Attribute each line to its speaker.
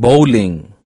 Speaker 1: bowling.